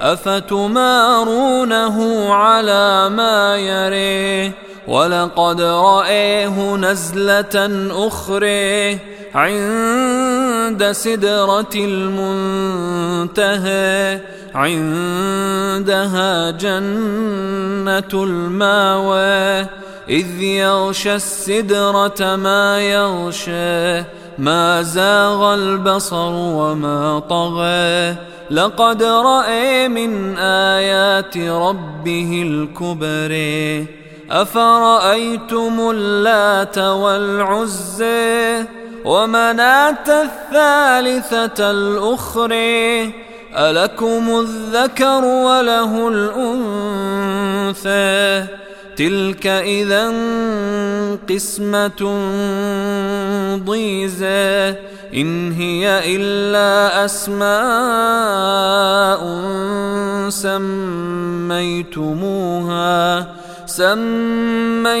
أفتمارونه على ما يريه ولقد رأيه نزلة أخرى عند سدرة المنتهى عندها جنة الماوى إذ يغشى السدرة ما يغشى ما زاغ البصر وما طغى. لقد رأى من آيات ربه الكبر. أفرأيتم اللات والعزى ومناة الثالثة الأخرى؟ ألكم الذكر وله الأنثى؟ تلك إذا قسمة ضيزى إن هي إلا أسماء سميتموها سميتموها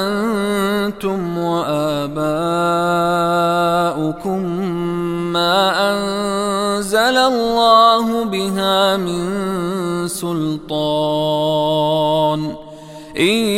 أنتم وآباؤكم ما أنزل الله بها من سلطان. إن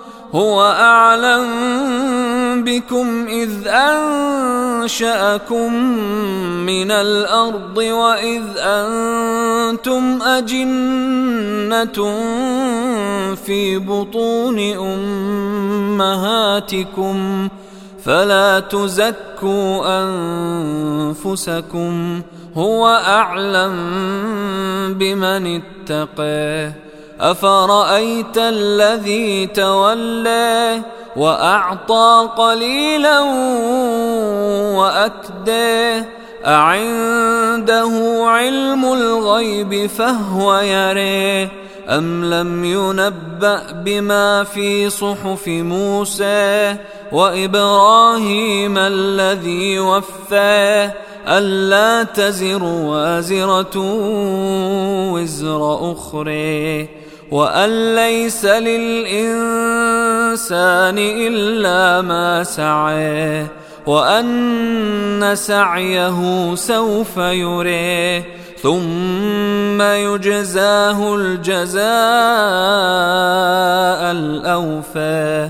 هو أعلم بكم إذ أنشأكم من الأرض وإذ أنتم أجنة في بطون أمهاتكم فلا تزكوا أنفسكم هو أعلم بمن اتقى أفرأيت الذي تولى وأعطى قليلا وأكدى؟ أعنده علم الغيب فهو يري أم لم ينبأ بما في صحف موسى وإبراهيم الذي وفى؟ ألا تزر وازرة وزر أخرى؟ وأن ليس للإنسان إلا ما سعى وأن سعيه سوف يريه ثم يجزاه الجزاء الأوفى.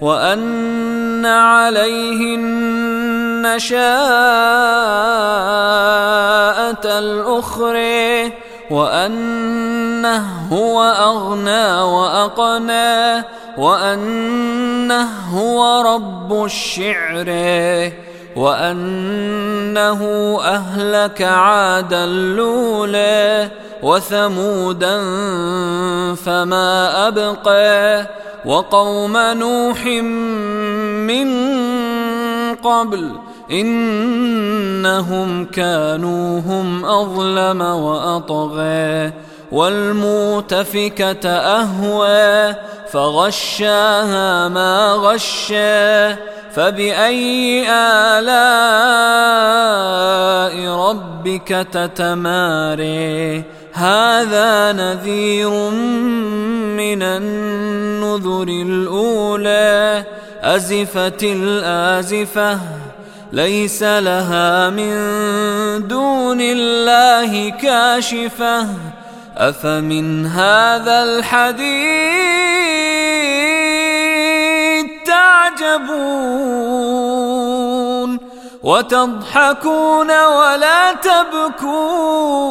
وأن عليه النشاءة الأخرى وأنه هو أغنى وأقنى وأنه هو رب الشعر وأنه أهلك عادا الأولى وثمودا فما أبقى وقوم نوح من قبل إنهم كانوا هم أظلم وأطغى والمؤتفكة أهوى فغشاها ما غشى فبأي آلاء ربك تتماري هذا نذير من النذر الأولى أزفت الآزفة ليس لها من دون الله كاشفة. أفمن هذا الحديث تعجبون؟ وتضحكون ولا تبكون؟